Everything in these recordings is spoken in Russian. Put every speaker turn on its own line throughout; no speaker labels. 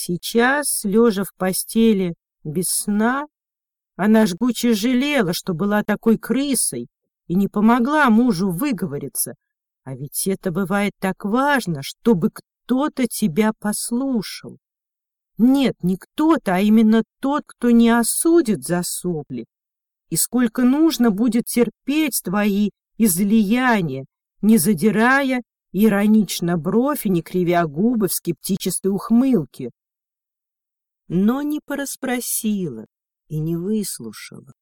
Сейчас, лежа в постели без сна, она жгуче жалела, что была такой крысой и не помогла мужу выговориться. А ведь это бывает так важно, чтобы кто-то тебя послушал. Нет, не кто-то, а именно тот, кто не осудит за сопли. И сколько нужно будет терпеть твои излияния, не задирая иронично бровь и не кривя губы в скептической ухмылке. Но не порасспросила и не выслушала,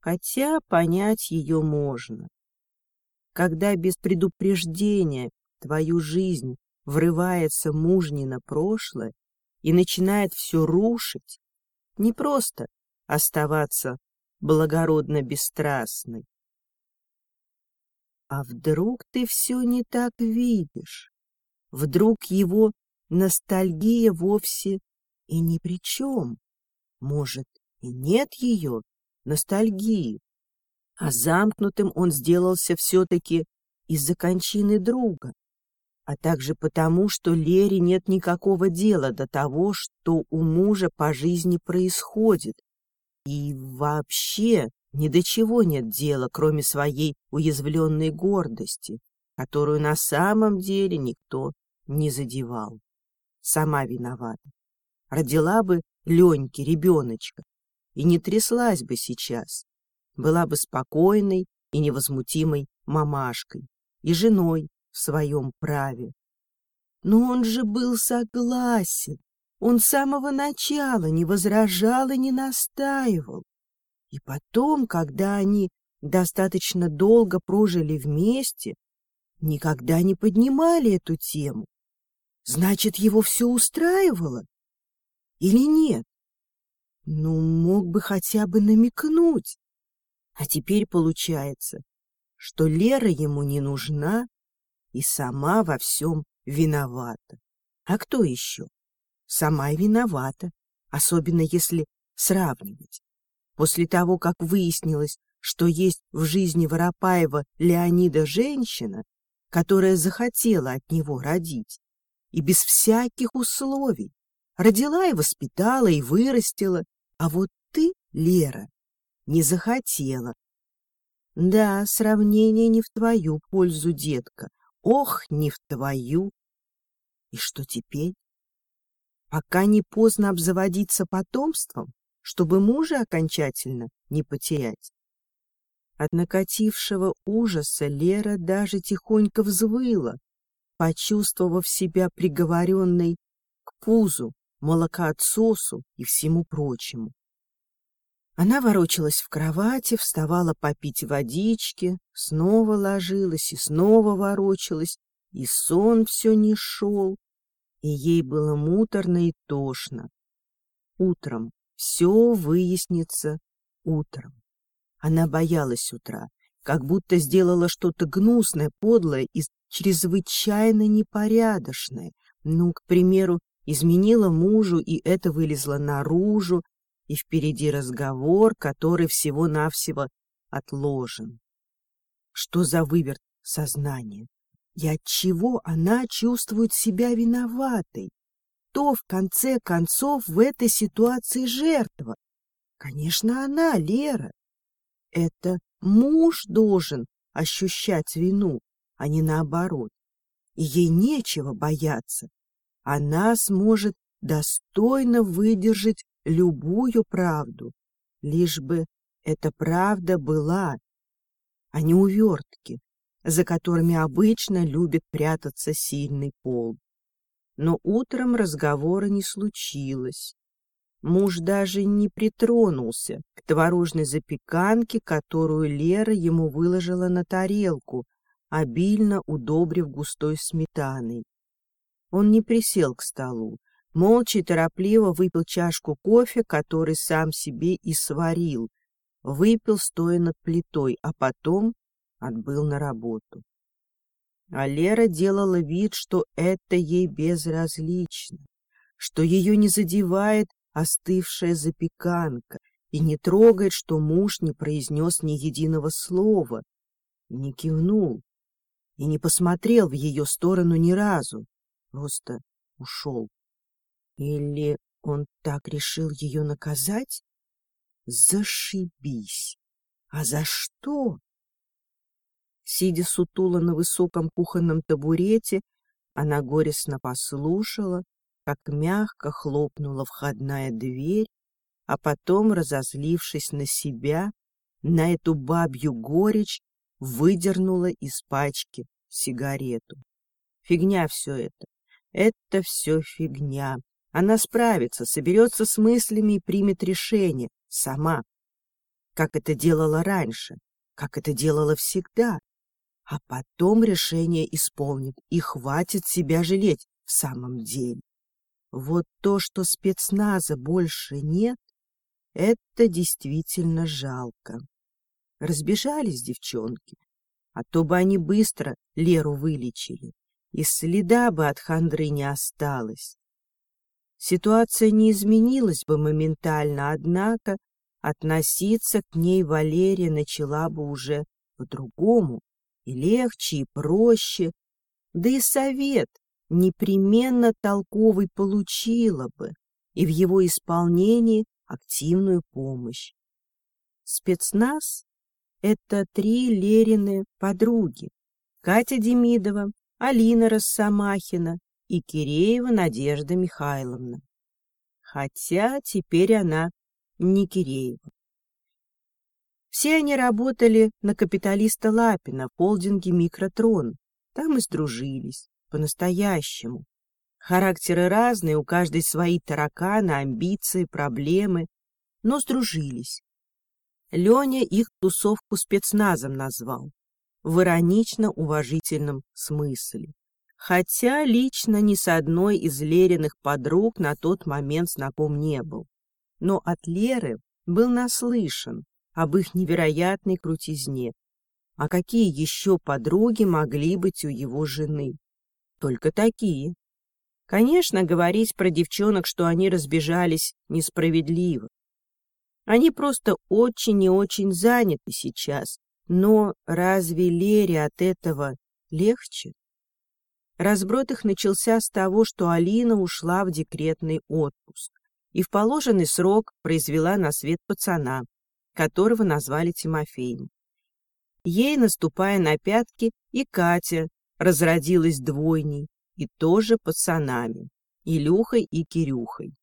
хотя понять ее можно. Когда без предупреждения твою жизнь врывается мужнино прошлое и начинает все рушить, не просто оставаться благородно бесстрастной, а вдруг ты все не так видишь? Вдруг его ностальгия вовсе и ни при чем? Может, и нет ее ностальгии? А замкнутым он сделался все-таки из-за кончины друга, а также потому, что Лере нет никакого дела до того, что у мужа по жизни происходит. И вообще ни до чего нет дела, кроме своей уязвленной гордости, которую на самом деле никто не задевал. Сама виновата. Родила бы Леньке ребеночка и не тряслась бы сейчас. Была бы спокойной и невозмутимой мамашкой и женой в своем праве. Но он же был согласен. Он с самого начала не возражал и не настаивал. И потом, когда они достаточно долго прожили вместе, никогда не поднимали эту тему. Значит, его все устраивало? Или нет? Ну, мог бы хотя бы намекнуть. А теперь получается, что Лера ему не нужна и сама во всем виновата. А кто еще? Сама и виновата, особенно если сравнивать. После того, как выяснилось, что есть в жизни Воропаева Леонида женщина, которая захотела от него родить, и без всяких условий, родила и воспитала, и вырастила, а вот ты, Лера, не захотела. Да, сравнение не в твою пользу, детка, ох, не в твою. И что теперь? Пока не поздно обзаводиться потомством, чтобы мужа окончательно не потерять. От накатившего ужаса Лера даже тихонько взвыла, почувствовав себя приговоренной к пузу, молокоотсосу и всему прочему. Она ворочалась в кровати, вставала попить водички, снова ложилась и снова ворочалась, и сон все не шел, и ей было муторно и тошно. Утром, все выяснится утром. Она боялась утра, как будто сделала что-то гнусное, подлое и чрезвычайно непорядочное. Ну, к примеру, изменила мужу, и это вылезло наружу, и впереди разговор, который всего-навсего отложен. Что за выверт сознания? И от чего она чувствует себя виноватой? кто в конце концов в этой ситуации жертва? Конечно, она, Лера. Это муж должен ощущать вину, а не наоборот. И ей нечего бояться. Она сможет достойно выдержать любую правду, лишь бы эта правда была, а не увертки, за которыми обычно любит прятаться сильный пол но утром разговора не случилось. Муж даже не притронулся к творожной запеканке, которую Лера ему выложила на тарелку, обильно удобрив густой сметаной. Он не присел к столу, молча и торопливо выпил чашку кофе, который сам себе и сварил, выпил, стоя над плитой, а потом отбыл на работу. А Лера делала вид, что это ей безразлично, что ее не задевает остывшая запеканка и не трогает, что муж не произнес ни единого слова, не кивнул, и не посмотрел в ее сторону ни разу, просто ушел. Или он так решил ее наказать? Зашибись! А за что? Сидя сутула на высоком кухонном табурете, она горестно послушала, как мягко хлопнула входная дверь, а потом, разозлившись на себя, на эту бабью горечь, выдернула из пачки сигарету. Фигня все это. Это все фигня. Она справится, соберется с мыслями и примет решение. Сама. Как это делала раньше. Как это делала всегда. А потом решение исполнит. И хватит себя жалеть в самом деле. Вот то, что спецназа больше нет, это действительно жалко. Разбежались девчонки, а то бы они быстро Леру вылечили, и следа бы от хандры не осталось. Ситуация не изменилась бы моментально, однако относиться к ней Валерия начала бы уже по-другому, и легче, и проще, да и совет непременно толковый получила бы, и в его исполнении активную помощь. Спецназ — это три Лерины подруги. Катя Демидова, Алина Росомахина и Киреева Надежда Михайловна. Хотя теперь она не Киреева. Все они работали на капиталиста Лапина в холдинге «Микротрон». Там и сдружились, по-настоящему. Характеры разные, у каждой свои тараканы, амбиции, проблемы, но сдружились. Леня их тусовку спецназом назвал, в иронично-уважительном смысле. Хотя лично ни с одной из Лериных подруг на тот момент знаком не был. Но от Леры был наслышан об их невероятной крутизне. А какие еще подруги могли быть у его жены? Только такие. Конечно, говорить про девчонок, что они разбежались, несправедливо. Они просто очень и очень заняты сейчас. Но разве Лере от этого легче? Разброд их начался с того, что Алина ушла в декретный отпуск и в положенный срок произвела на свет пацана, которого назвали Тимофеем. Ей, наступая на пятки, и Катя разродилась двойней, и тоже пацанами, Илюхой и Кирюхой.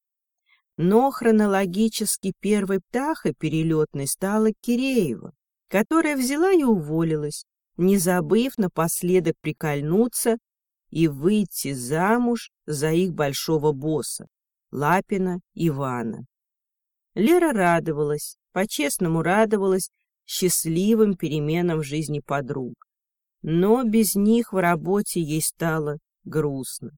Но хронологически первой птахой перелетной стала Киреева, которая взяла и уволилась, не забыв напоследок прикольнуться и выйти замуж за их большого босса, Лапина Ивана. Лера радовалась, по-честному радовалась счастливым переменам в жизни подруг. Но без них в работе ей стало грустно.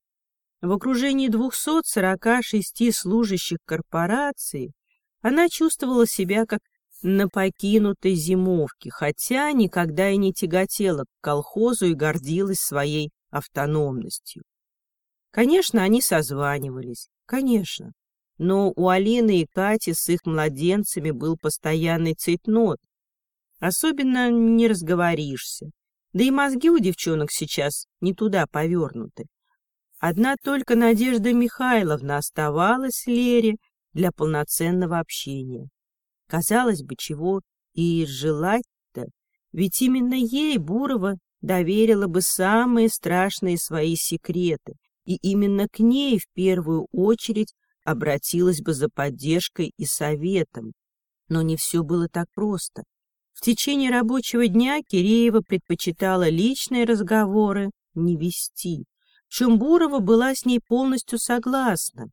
В окружении 246 служащих корпорации она чувствовала себя как на покинутой зимовке, хотя никогда и не тяготела к колхозу и гордилась своей автономностью. Конечно, они созванивались, конечно, но у Алины и Кати с их младенцами был постоянный цейтнот. Особенно не разговоришься, да и мозги у девчонок сейчас не туда повернуты. Одна только Надежда Михайловна оставалась Лере для полноценного общения. Казалось бы, чего и желать-то, ведь именно ей Бурова доверила бы самые страшные свои секреты, и именно к ней в первую очередь обратилась бы за поддержкой и советом. Но не все было так просто. В течение рабочего дня Киреева предпочитала личные разговоры не вести. Чумбурова была с ней полностью согласна.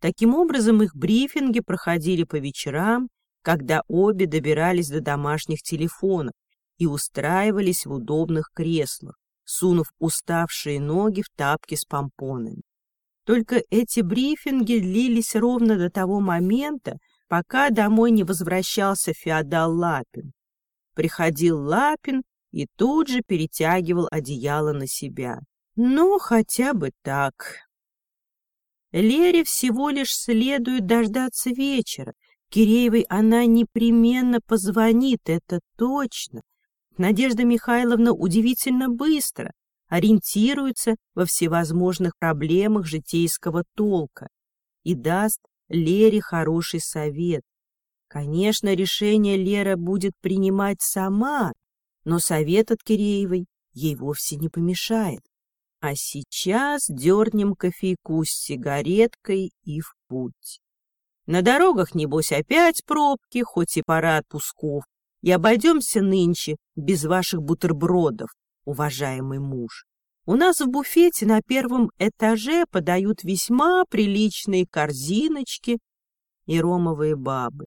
Таким образом, их брифинги проходили по вечерам, когда обе добирались до домашних телефонов и устраивались в удобных креслах, сунув уставшие ноги в тапки с помпонами. Только эти брифинги длились ровно до того момента, пока домой не возвращался феодал Лапин. Приходил Лапин и тут же перетягивал одеяло на себя. Ну, хотя бы так. Лере всего лишь следует дождаться вечера. Киреевой она непременно позвонит, это точно. Надежда Михайловна удивительно быстро ориентируется во всевозможных проблемах житейского толка. и даст Лере хороший совет. Конечно, решение Лера будет принимать сама, но совет от Киреевой ей вовсе не помешает. А сейчас дернем кофейку с сигареткой и в путь. На дорогах, небось, опять пробки, хоть и пора отпусков. И обойдемся нынче без ваших бутербродов, уважаемый муж. У нас в буфете на первом этаже подают весьма приличные корзиночки и ромовые бабы.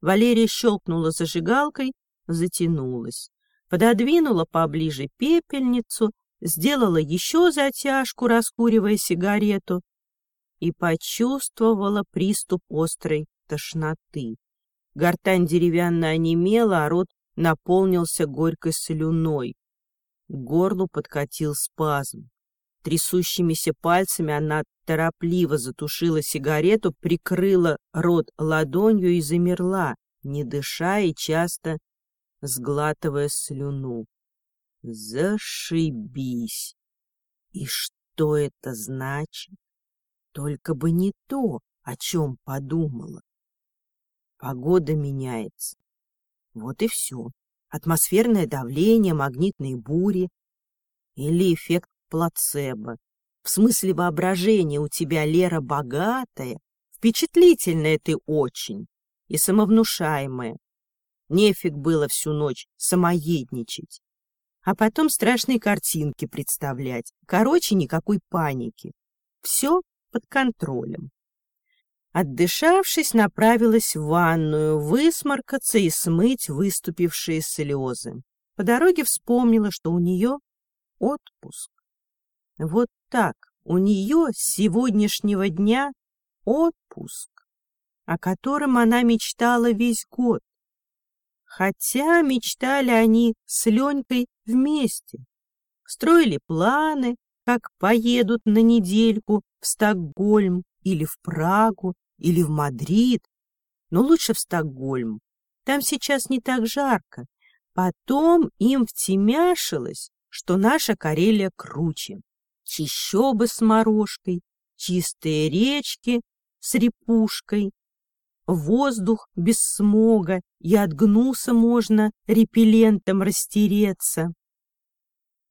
Валерия щелкнула зажигалкой, затянулась, пододвинула поближе пепельницу, сделала еще затяжку, раскуривая сигарету, и почувствовала приступ острой тошноты. Гортань деревянно онемела, а рот наполнился горькой слюной. К горлу подкатил спазм. Трясущимися пальцами она торопливо затушила сигарету, прикрыла рот ладонью и замерла, не дыша и часто сглатывая слюну. Зашибись! И что это значит? Только бы не то, о чем подумала. Погода меняется. Вот и все. Атмосферное давление, магнитные бури или эффект плацебо. В смысле воображения у тебя, Лера, богатая, впечатлительная ты очень и самовнушаемая. Нефиг было всю ночь самоедничать. А потом страшные картинки представлять. Короче, никакой паники. Все под контролем. Отдышавшись, направилась в ванную, высморкаться и смыть выступившие слезы. По дороге вспомнила, что у нее отпуск. Вот так, у нее с сегодняшнего дня отпуск, о котором она мечтала весь год. Хотя мечтали они с Ленькой вместе. Строили планы, как поедут на недельку в Стокгольм или в Прагу, или в Мадрид, но лучше в Стокгольм. Там сейчас не так жарко. Потом им втемяшилось, что наша Карелия круче. Чищобы с морожкой, чистые речки с репушкой, воздух без смога, и от гнуса можно репеллентом растереться.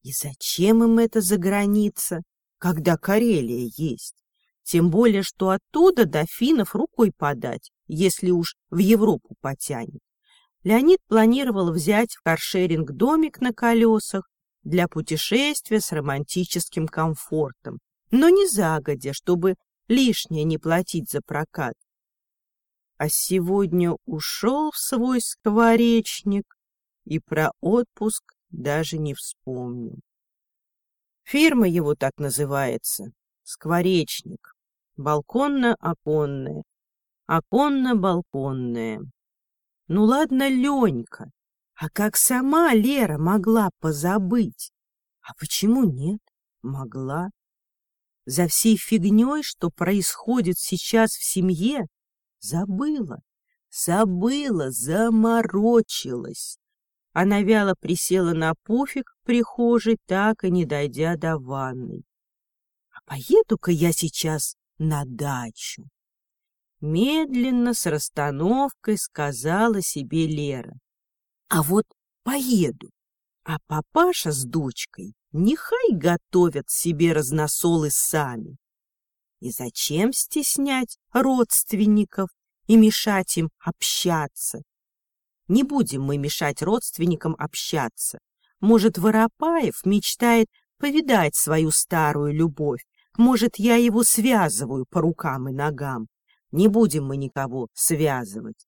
И зачем им это за граница, когда Карелия есть? Тем более, что оттуда до финнов рукой подать, если уж в Европу потянет. Леонид планировал взять в каршеринг домик на колесах для путешествия с романтическим комфортом, но не загодя, чтобы лишнее не платить за прокат. А сегодня ушел в свой скворечник и про отпуск даже не вспомнил. Фирма его так называется — скворечник балконно-оконное, оконно-балконное. Ну ладно, Ленька, а как сама Лера могла позабыть? А почему нет? Могла. За всей фигней, что происходит сейчас в семье, забыла, забыла, заморочилась. Она вяло присела на пуфик в прихожей, так и не дойдя до ванной. А поеду-ка я сейчас на дачу. Медленно, с расстановкой сказала себе Лера. А вот поеду, а папаша с дочкой нехай готовят себе разносолы сами. И зачем стеснять родственников и мешать им общаться? Не будем мы мешать родственникам общаться. Может, Воропаев мечтает повидать свою старую любовь, может, я его связываю по рукам и ногам. Не будем мы никого связывать.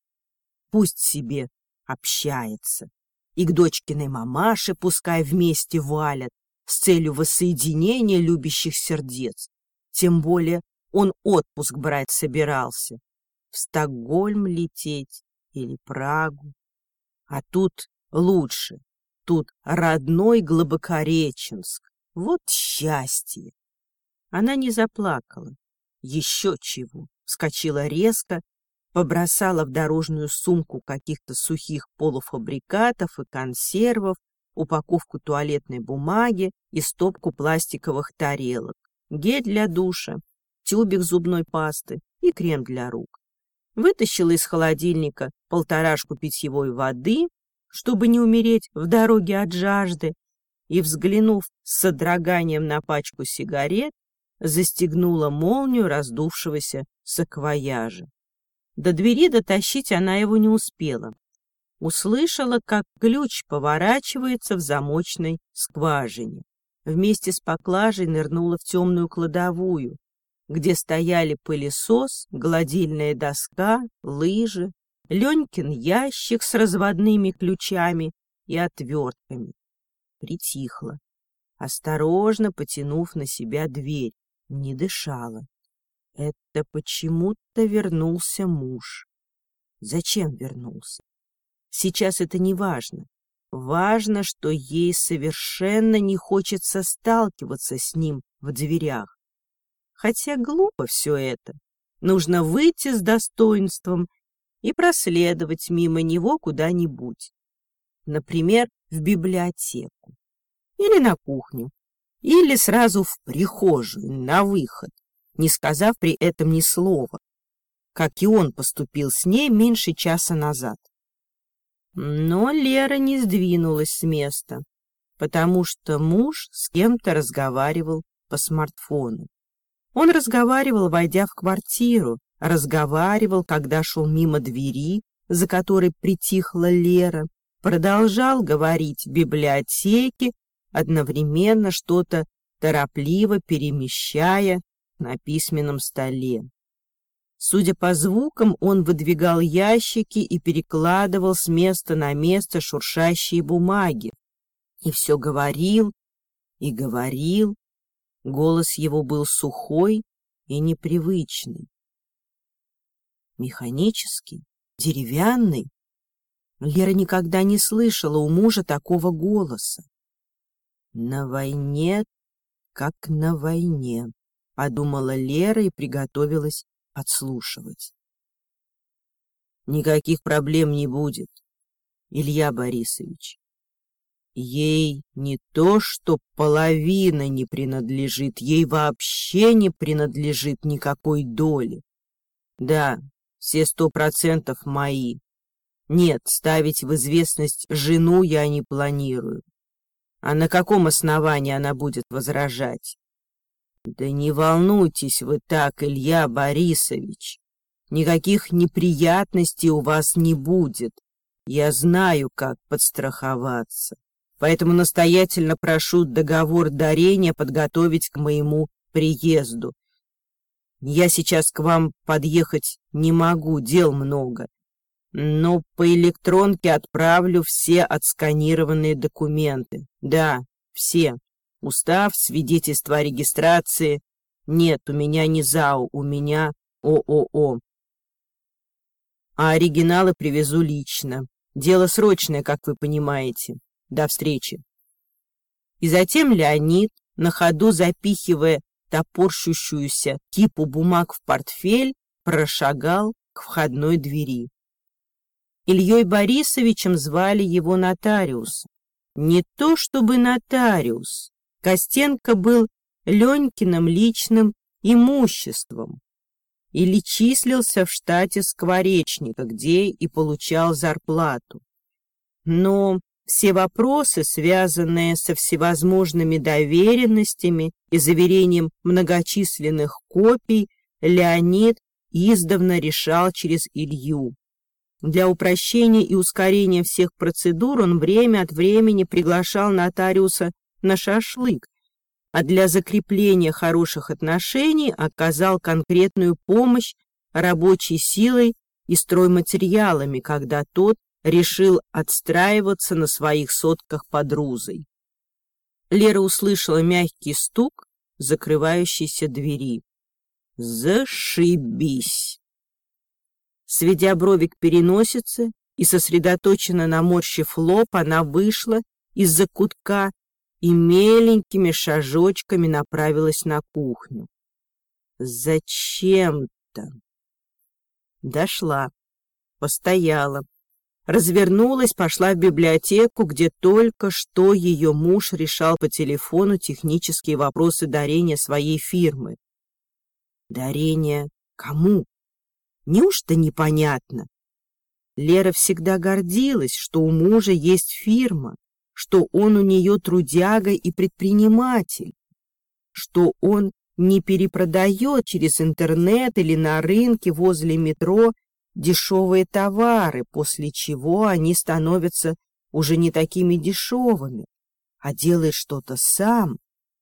Пусть себе общается. И к дочкиной мамаше пускай вместе валят с целью воссоединения любящих сердец. Тем более он отпуск брать собирался. В Стокгольм лететь или Прагу. А тут лучше. Тут родной Глубокореченск. Вот счастье! Она не заплакала. Еще чего. Вскочила резко, побросала в дорожную сумку каких-то сухих полуфабрикатов и консервов, упаковку туалетной бумаги и стопку пластиковых тарелок, гель для душа, тюбик зубной пасты, и крем для рук. Вытащила из холодильника полторашку питьевой воды, чтобы не умереть в дороге от жажды, и, взглянув с содроганием на пачку сигарет, застегнула молнию раздувшегося саквояжа. До двери дотащить она его не успела. Услышала, как ключ поворачивается в замочной скважине. Вместе с поклажей нырнула в темную кладовую, где стояли пылесос, гладильная доска, лыжи, Ленькин ящик с разводными ключами и отвертками. Притихла, осторожно потянув на себя дверь, не дышала. Это почему-то вернулся муж. Зачем вернулся? Сейчас это не важно. Важно, что ей совершенно не хочется сталкиваться с ним в дверях. Хотя глупо все это. Нужно выйти с достоинством и проследовать мимо него куда-нибудь. Например, в библиотеку. Или на кухню. Или сразу в прихожую, на выход, не сказав при этом ни слова, как и он поступил с ней меньше часа назад. Но Лера не сдвинулась с места, потому что муж с кем-то разговаривал по смартфону. Он разговаривал, войдя в квартиру, разговаривал, когда шел мимо двери, за которой притихла Лера, продолжал говорить в библиотеке, одновременно что-то торопливо перемещая на письменном столе. Судя по звукам, он выдвигал ящики и перекладывал с места на место шуршащие бумаги. И все говорил и говорил, Голос его был сухой и непривычный. Механический, деревянный. Лера никогда не слышала у мужа такого голоса. «На войне, как на войне», — подумала Лера и приготовилась подслушивать. «Никаких проблем не будет, Илья Борисович. Ей не то, что половина не принадлежит, ей вообще не принадлежит никакой доли. Да, все сто процентов мои. Нет, ставить в известность жену я не планирую. А на каком основании она будет возражать? Да не волнуйтесь вы так, Илья Борисович. Никаких неприятностей у вас не будет. Я знаю, как подстраховаться поэтому настоятельно прошу договор дарения подготовить к моему приезду. Я сейчас к вам подъехать не могу, дел много, но по электронке отправлю все отсканированные документы. Да, все. Устав, свидетельство о регистрации. Нет, у меня не ЗАО, у меня ООО. А оригиналы привезу лично. Дело срочное, как вы понимаете. До встречи. И затем Леонид, на ходу запихивая топорщущуюся кипу бумаг в портфель, прошагал к входной двери. Ильей Борисовичем звали его нотариус. Не то чтобы нотариус. Костенко был Ленькиным личным имуществом или числился в штате скворечника, где и получал зарплату. Но все вопросы, связанные со всевозможными доверенностями и заверением многочисленных копий, Леонид издавна решал через Илью. Для упрощения и ускорения всех процедур он время от времени приглашал нотариуса на шашлык, а для закрепления хороших отношений оказал конкретную помощь рабочей силой и стройматериалами, когда тот решил отстраиваться на своих сотках под Рузой. Лера услышала мягкий стук закрывающейся двери. Зашибись! Сведя брови переносице и сосредоточенно наморщив лоб, она вышла из-за кутка и меленькими шажочками направилась на кухню. Зачем-то? Дошла, постояла, развернулась, пошла в библиотеку, где только что ее муж решал по телефону технические вопросы дарения своей фирмы. Дарение Кому? Неужто непонятно? Лера всегда гордилась, что у мужа есть фирма, что он у нее трудяга и предприниматель, что он не перепродает через интернет или на рынке возле метро дешевые товары, после чего они становятся уже не такими дешевыми, а делает что-то сам,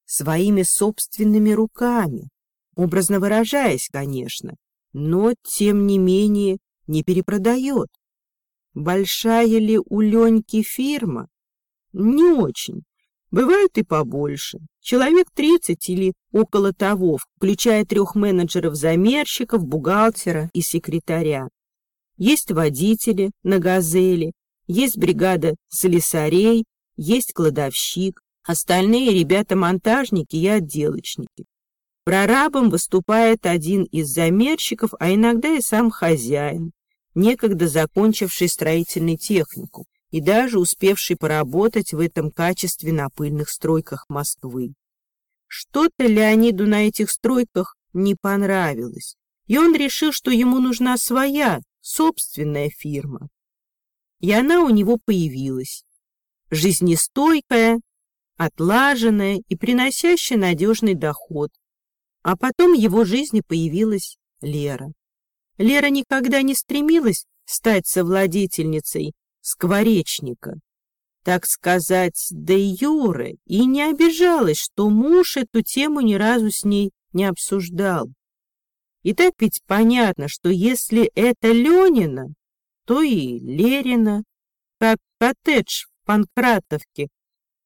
своими собственными руками, образно выражаясь, конечно, но, тем не менее, не перепродает. Большая ли у Леньки фирма? Не очень. Бывают и побольше. Человек 30 или около того, включая трех менеджеров-замерщиков, бухгалтера и секретаря. Есть водители на «Газели», есть бригада слесарей, есть кладовщик, остальные ребята-монтажники и отделочники. Прорабом выступает один из замерщиков, а иногда и сам хозяин, некогда закончивший строительный технику и даже успевший поработать в этом качестве на пыльных стройках Москвы. Что-то Леониду на этих стройках не понравилось, и он решил, что ему нужна своя, собственная фирма. И она у него появилась. Жизнестойкая, отлаженная и приносящая надежный доход. А потом в его жизни появилась Лера. Лера никогда не стремилась стать совладительницей скворечника, так сказать, де юре, и не обижалась, что муж эту тему ни разу с ней не обсуждал. И так ведь понятно, что если это Ленина, то и Лерина, как коттедж в Панкратовке,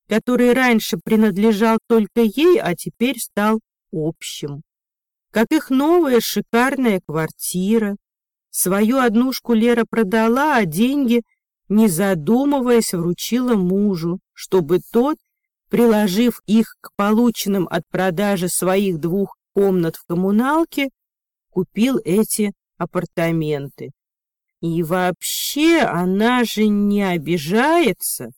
который раньше принадлежал только ей, а теперь стал общим. Как их новая шикарная квартира. Свою однушку Лера продала, а деньги, не задумываясь, вручила мужу, чтобы тот, приложив их к полученным от продажи своих двух комнат в коммуналке, купил эти апартаменты. И вообще она же не обижается,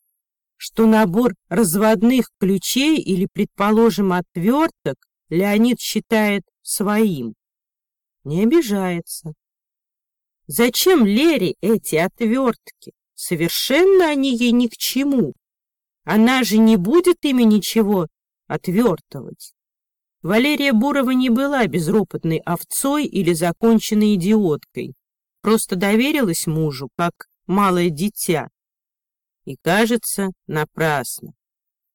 что набор разводных ключей или, предположим, отверток Леонид считает своим. Не обижается. Зачем Лере эти отвертки? Совершенно они ей ни к чему. Она же не будет ими ничего отвертывать. Валерия Бурова не была безропотной овцой или законченной идиоткой. Просто доверилась мужу, как малое дитя. И, кажется, напрасно.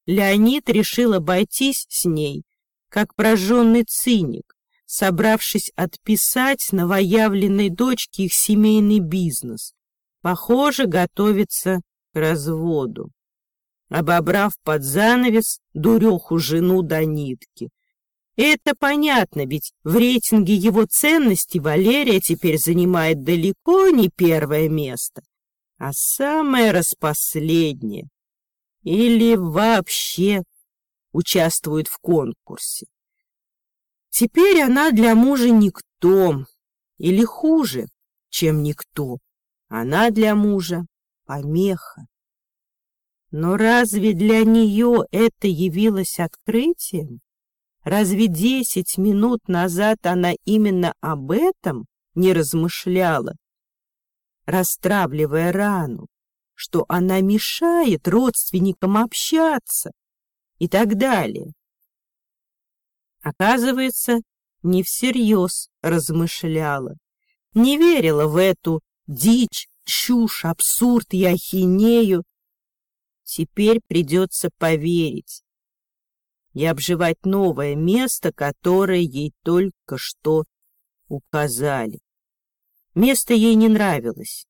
Леонид решил обойтись с ней, как прожженный циник, собравшись отписать новоявленной дочке их семейный бизнес. Похоже, готовится к разводу. Обобрав под занавес дуреху жену до нитки, это понятно, ведь в рейтинге его ценностей Валерия теперь занимает далеко не первое место, а самое распоследнее. Или вообще участвует в конкурсе. Теперь она для мужа никто, или хуже, чем никто. Она для мужа помеха. Но разве для нее это явилось открытием? Разве десять минут назад она именно об этом не размышляла, расстравливая рану, что она мешает родственникам общаться и так далее? Оказывается, не всерьез размышляла, не верила в эту дичь, чушь, абсурд и ахинею. Теперь придется поверить и обживать новое место, которое ей только что указали. Место ей не нравилось,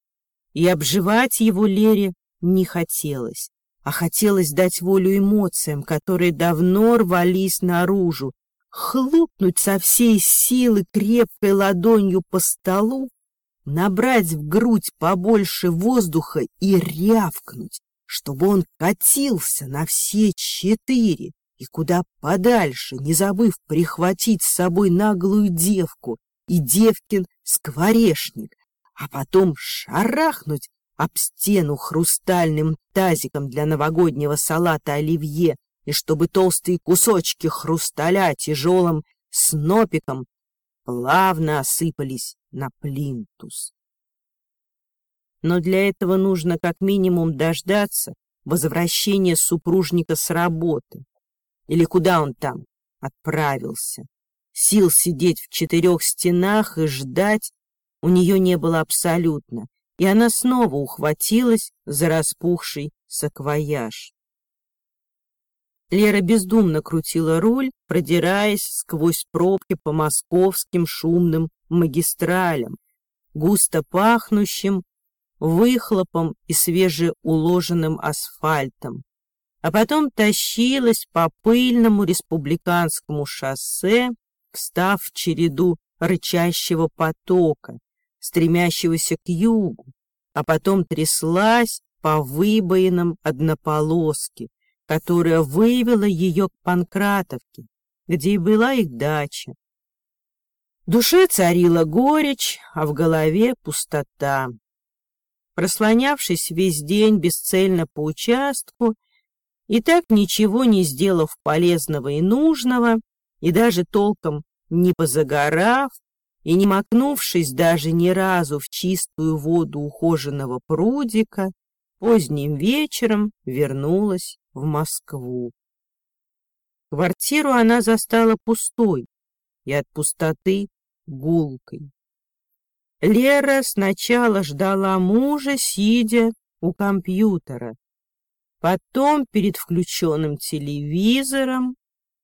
и обживать его Лере не хотелось, а хотелось дать волю эмоциям, которые давно рвались наружу, хлопнуть со всей силы крепкой ладонью по столу, набрать в грудь побольше воздуха и рявкнуть, чтобы он катился на все четыре, и куда подальше, не забыв прихватить с собой наглую девку и девкин скворешник, а потом шарахнуть об стену хрустальным тазиком для новогоднего салата оливье, и чтобы толстые кусочки хрусталя тяжелым снопиком плавно осыпались на плинтус. Но для этого нужно как минимум дождаться возвращения супружника с работы. Или куда он там отправился. Сил сидеть в четырех стенах и ждать у нее не было абсолютно, и она снова ухватилась за распухший саквояж. Лера бездумно крутила руль, продираясь сквозь пробки по московским шумным магистралям, густо пахнущим выхлопом и свежеуложенным асфальтом, а потом тащилась по пыльному республиканскому шоссе, встав в череду рычащего потока, стремящегося к югу, а потом тряслась по выбоинам однополоски, которая вывела ее к Панкратовке, где и была их дача. В душе царила горечь, а в голове пустота. Прослонявшись весь день бесцельно по участку и так ничего не сделав полезного и нужного, и даже толком не позагорав, и не макнувшись даже ни разу в чистую воду ухоженного прудика, поздним вечером вернулась в Москву. Квартиру она застала пустой и от пустоты гулкой. Лера сначала ждала мужа, сидя у компьютера, потом перед включенным телевизором,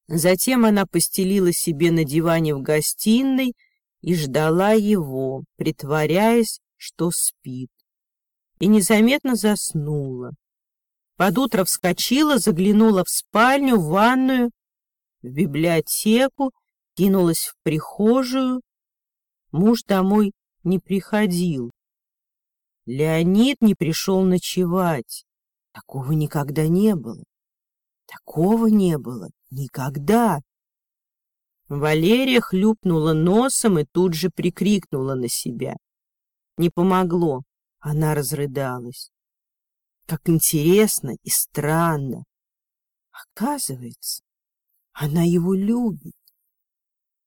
затем она постелила себе на диване в гостиной и ждала его, притворяясь, что спит. И незаметно заснула. Под утро вскочила, заглянула в спальню, в ванную, в библиотеку, кинулась в прихожую. Муж домой не приходил. Леонид не пришел ночевать. Такого никогда не было. Такого не было никогда. Валерия хлюпнула носом и тут же прикрикнула на себя. Не помогло, она разрыдалась. Как интересно и странно. Оказывается, она его любит.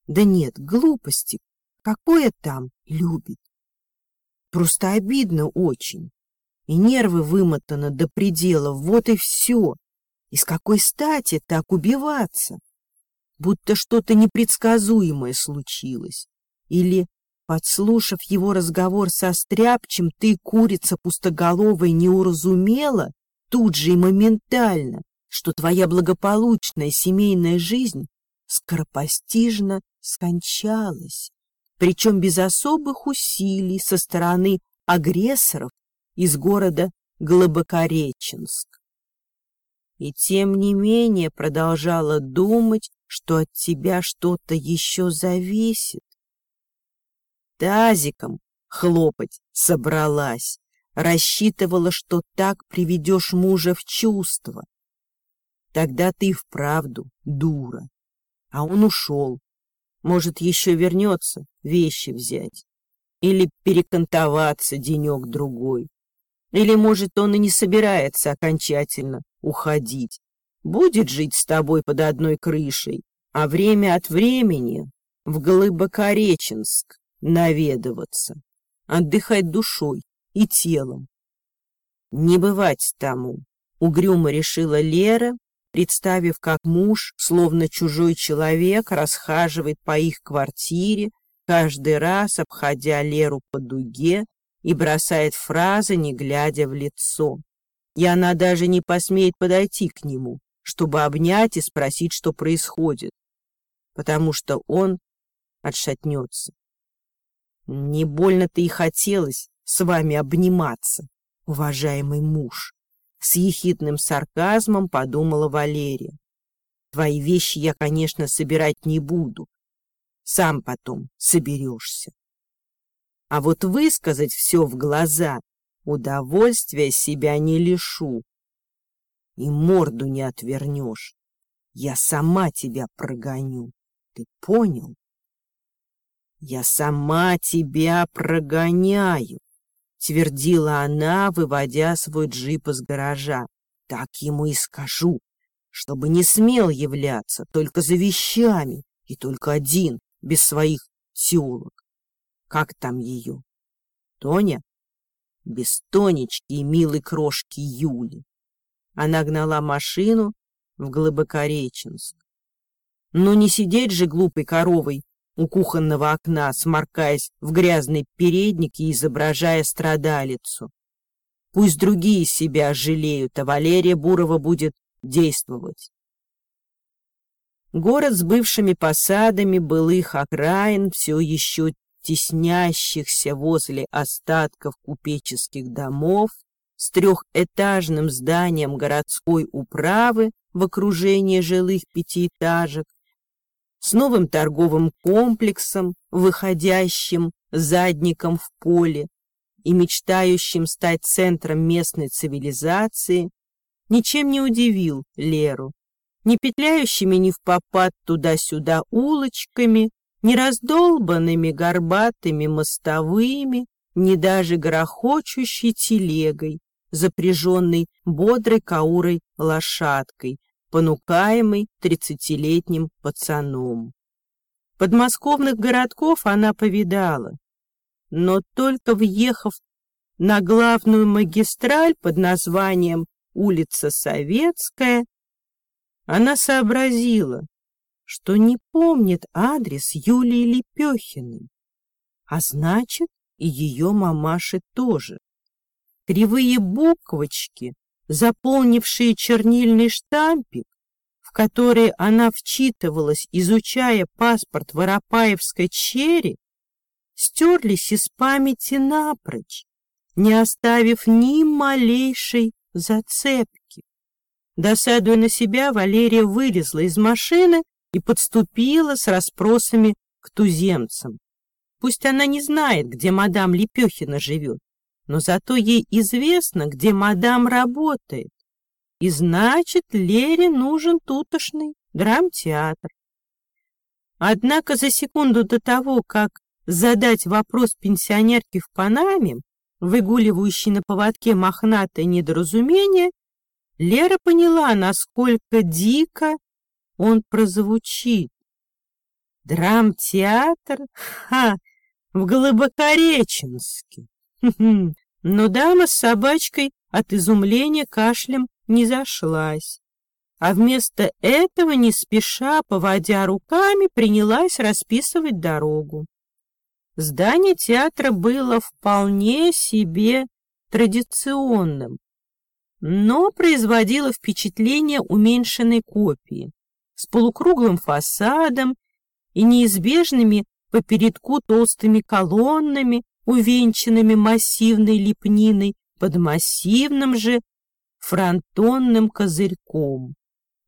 Да нет, глупости. Какое там любит? Просто обидно очень. И нервы вымотаны до предела, вот и все. И с какой стати так убиваться? будто что-то непредсказуемое случилось. Или, подслушав его разговор со Стряпчем, ты, курица пустоголовая, не уразумела тут же и моментально, что твоя благополучная семейная жизнь скоропостижно скончалась, причем без особых усилий со стороны агрессоров из города Глубокореченск. И тем не менее продолжала думать, что от тебя что-то еще зависит. Тазиком хлопать собралась, рассчитывала, что так приведешь мужа в чувство. Тогда ты вправду дура. А он ушел. Может, еще вернется вещи взять. Или перекантоваться денек-другой. Или, может, он и не собирается окончательно уходить будет жить с тобой под одной крышей, а время от времени в Глыбокореченск наведываться, отдыхать душой и телом. Не бывать тому, угрюмо решила Лера, представив, как муж, словно чужой человек, расхаживает по их квартире, каждый раз обходя Леру по дуге и бросает фразы, не глядя в лицо. И она даже не посмеет подойти к нему, чтобы обнять и спросить, что происходит, потому что он отшатнется. Не больно-то и хотелось с вами обниматься, уважаемый муж. С ехидным сарказмом подумала Валерия. Твои вещи я, конечно, собирать не буду. Сам потом соберешься. А вот высказать все в глаза удовольствия себя не лишу и морду не отвернешь. Я сама тебя прогоню. Ты понял? Я сама тебя прогоняю, твердила она, выводя свой джип из гаража. Так ему и скажу, чтобы не смел являться только за вещами и только один, без своих телок. Как там ее? Тоня? Без Тонечки и милой крошки Юли. Она гнала машину в Глубокореченск. Но не сидеть же глупой коровой у кухонного окна, сморкаясь в грязный передник и изображая страдалицу. Пусть другие себя жалеют, а Валерия Бурова будет действовать. Город с бывшими посадами былых окраин, все еще теснящихся возле остатков купеческих домов, с трехэтажным зданием городской управы в окружении жилых пятиэтажек, с новым торговым комплексом, выходящим задником в поле и мечтающим стать центром местной цивилизации, ничем не удивил Леру. Не петляющими ни в попад туда-сюда улочками, ни раздолбанными горбатыми мостовыми, ни даже грохочущей телегой, запряженной бодрой каурой лошадкой, понукаемой тридцатилетним пацаном. Подмосковных городков она повидала, но только въехав на главную магистраль под названием улица Советская, она сообразила, что не помнит адрес Юлии Лепехиной, а значит, и ее мамаши тоже. Кривые буквочки, заполнившие чернильный штампик, в который она вчитывалась, изучая паспорт Воропаевской черри, стерлись из памяти напрочь, не оставив ни малейшей зацепки. Досадуя на себя, Валерия вылезла из машины и подступила с расспросами к туземцам. Пусть она не знает, где мадам Лепехина живет, но зато ей известно, где мадам работает. И значит, Лере нужен тутошный драмтеатр. Однако за секунду до того, как задать вопрос пенсионерке в Панаме, выгуливающей на поводке мохнатое недоразумение, Лера поняла, насколько дико он прозвучит. Драмтеатр? Ха! В Глубокореченске. Но дама с собачкой от изумления кашлем не зашлась, а вместо этого, не спеша, поводя руками, принялась расписывать дорогу. Здание театра было вполне себе традиционным, но производило впечатление уменьшенной копии с полукруглым фасадом и неизбежными по передку толстыми колоннами, увенчанными массивной лепниной под массивным же фронтонным козырьком.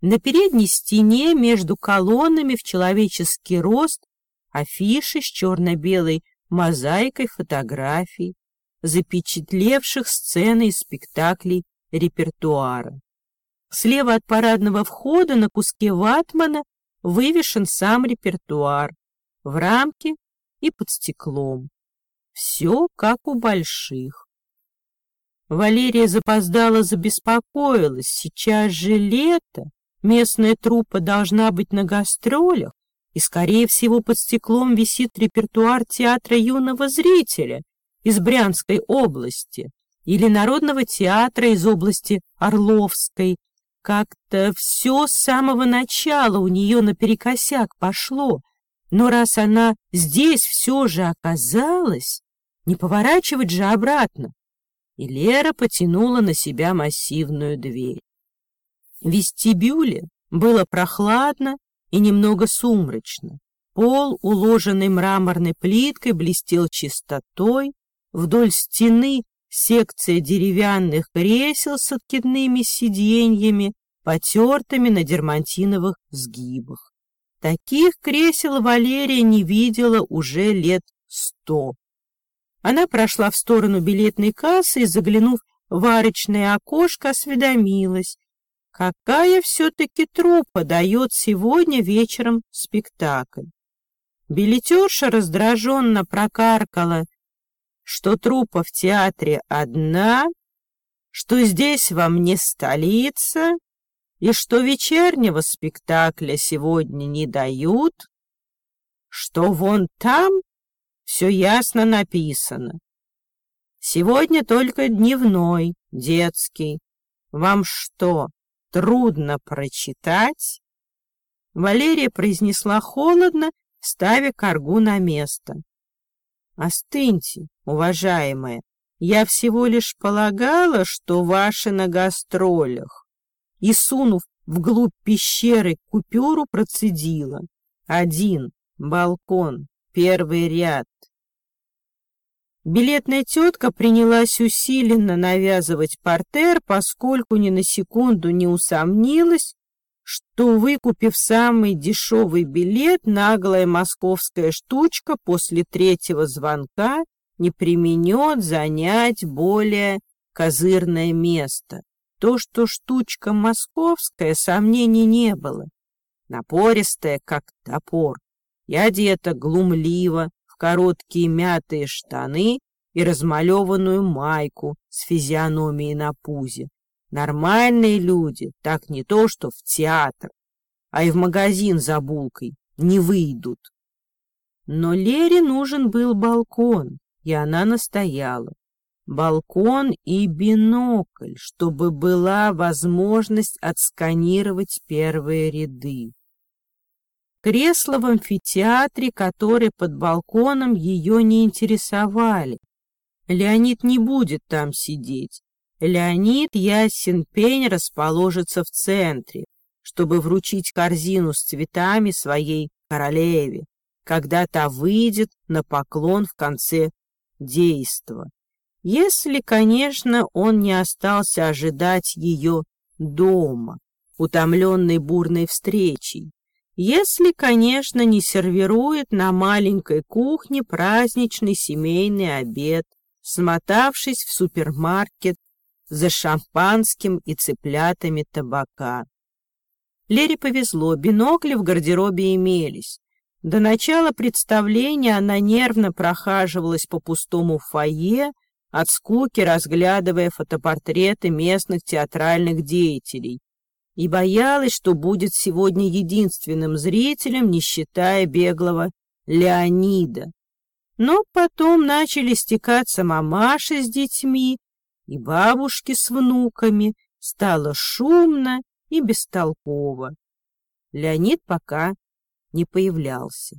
На передней стене между колоннами в человеческий рост афиши с черно-белой мозаикой фотографий, запечатлевших сцены из спектаклей репертуара. Слева от парадного входа на куске ватмана вывешен сам репертуар в рамке и под стеклом. Все как у больших. Валерия запоздала, забеспокоилась. Сейчас же лето, местная труппа должна быть на гастролях, и, скорее всего, под стеклом висит репертуар театра юного зрителя из Брянской области или Народного театра из области Орловской, как-то все с самого начала у нее наперекосяк пошло, но раз она здесь все же оказалась, не поворачивать же обратно. И Лера потянула на себя массивную дверь. В вестибюле было прохладно и немного сумрачно. Пол, уложенный мраморной плиткой, блестел чистотой. Вдоль стены секция деревянных кресел с откидными сиденьями, потертыми на дермантиновых сгибах. Таких кресел Валерия не видела уже лет сто. Она прошла в сторону билетной кассы и, заглянув в арочное окошко, осведомилась, какая все-таки труппа дает сегодня вечером спектакль. Билетерша раздраженно прокаркала что труппа в театре одна, что здесь вам не столица, и что вечернего спектакля сегодня не дают, что вон там все ясно написано. Сегодня только дневной, детский. Вам что, трудно прочитать?» Валерия произнесла холодно, ставя коргу на место. «Остыньте, уважаемая, я всего лишь полагала, что ваши на гастролях». И, сунув вглубь пещеры купюру, процедила. «Один, балкон, первый ряд». Билетная тетка принялась усиленно навязывать портер, поскольку ни на секунду не усомнилась, что, выкупив самый дешевый билет, наглая московская штучка после третьего звонка не применет занять более козырное место. То, что штучка московская, сомнений не было. Напористая, как топор, и одета глумливо, в короткие мятые штаны и размалеванную майку с физиономией на пузе. Нормальные люди так не то что в театр, а и в магазин за булкой не выйдут. Но Лере нужен был балкон, и она настояла. Балкон и бинокль, чтобы была возможность отсканировать первые ряды. Кресла в амфитеатре, которые под балконом, ее не интересовали. Леонид не будет там сидеть. Леонид Ясен Пень расположится в центре, чтобы вручить корзину с цветами своей королеве, когда та выйдет на поклон в конце действа. Если, конечно, он не остался ожидать ее дома, утомленной бурной встречей. Если, конечно, не сервирует на маленькой кухне праздничный семейный обед, смотавшись в супермаркет за шампанским и цыплятами табака. Лере повезло, бинокли в гардеробе имелись. До начала представления она нервно прохаживалась по пустому фойе, от скуки разглядывая фотопортреты местных театральных деятелей, и боялась, что будет сегодня единственным зрителем, не считая беглого Леонида. Но потом начали стекаться мамаши с детьми и бабушки с внуками, стало шумно и бестолково. Леонид пока не появлялся.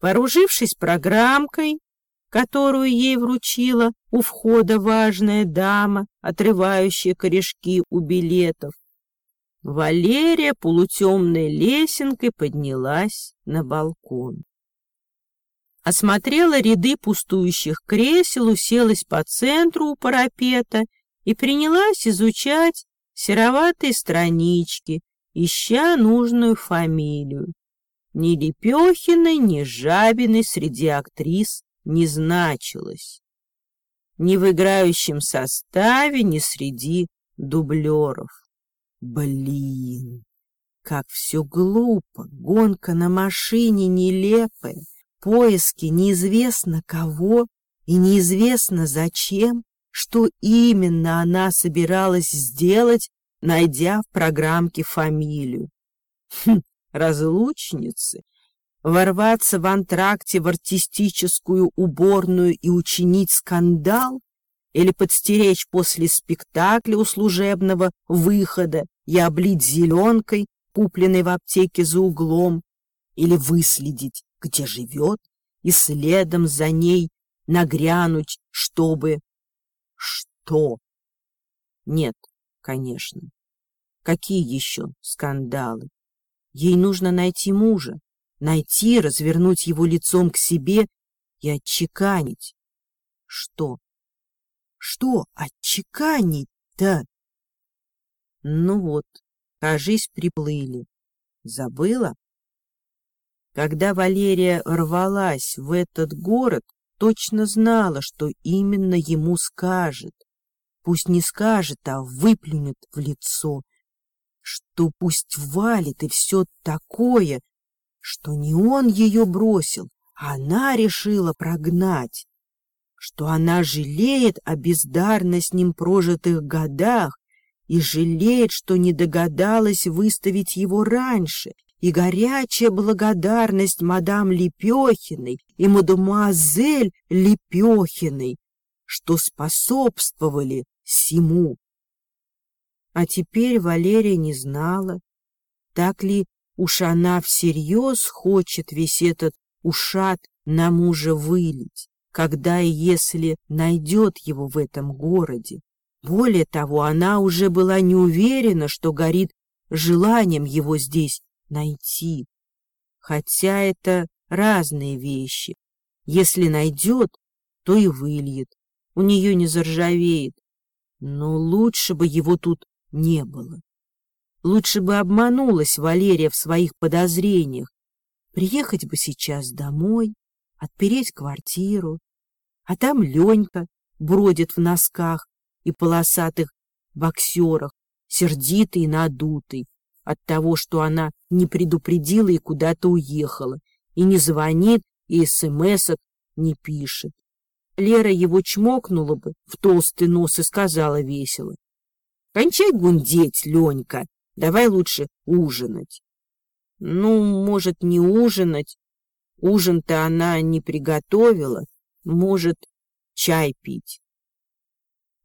Вооружившись программкой, которую ей вручила у входа важная дама, отрывающая корешки у билетов, Валерия полутемной лесенкой поднялась на балкон. Осмотрела ряды пустующих кресел, уселась по центру у парапета и принялась изучать сероватые странички, ища нужную фамилию. Ни Лепехиной, ни Жабиной среди актрис не значилось. Ни в играющем составе, ни среди дублеров. Блин, как все глупо, гонка на машине нелепая, поиски неизвестно кого и неизвестно зачем, что именно она собиралась сделать, найдя в программке фамилию. Хм, разлучницы. Ворваться в антракте в артистическую уборную и учинить скандал? или подстеречь после спектакля у служебного выхода и облить зеленкой, купленной в аптеке за углом, или выследить, где живет, и следом за ней нагрянуть, чтобы... Что? Нет, конечно. Какие еще скандалы? Ей нужно найти мужа, найти, развернуть его лицом к себе и отчеканить. Что? Что отчеканить-то? Ну вот, кажись, приплыли. Забыла? Когда Валерия рвалась в этот город, точно знала, что именно ему скажет. Пусть не скажет, а выплюнет в лицо, что пусть валит и все такое, что не он ее бросил, а она решила прогнать что она жалеет о бездарно с ним прожитых годах и жалеет, что не догадалась выставить его раньше, и горячая благодарность мадам Лепехиной и мадемуазель Лепехиной, что способствовали всему. А теперь Валерия не знала, так ли уж она всерьез хочет весь этот ушат на мужа вылить, когда и если найдет его в этом городе. Более того, она уже была не уверена, что горит желанием его здесь найти. Хотя это разные вещи. Если найдет, то и выльет. У нее не заржавеет. Но лучше бы его тут не было. Лучше бы обманулась Валерия в своих подозрениях. Приехать бы сейчас домой, отпереть квартиру, а там Ленька бродит в носках и полосатых боксерах, сердитый и надутый от того, что она не предупредила и куда-то уехала, и не звонит, и смс не пишет. Лера его чмокнула бы в толстый нос и сказала весело. — Кончай гундеть, Ленька, давай лучше ужинать. Ну, может, не ужинать. Ужин-то она не приготовила. Может, чай пить.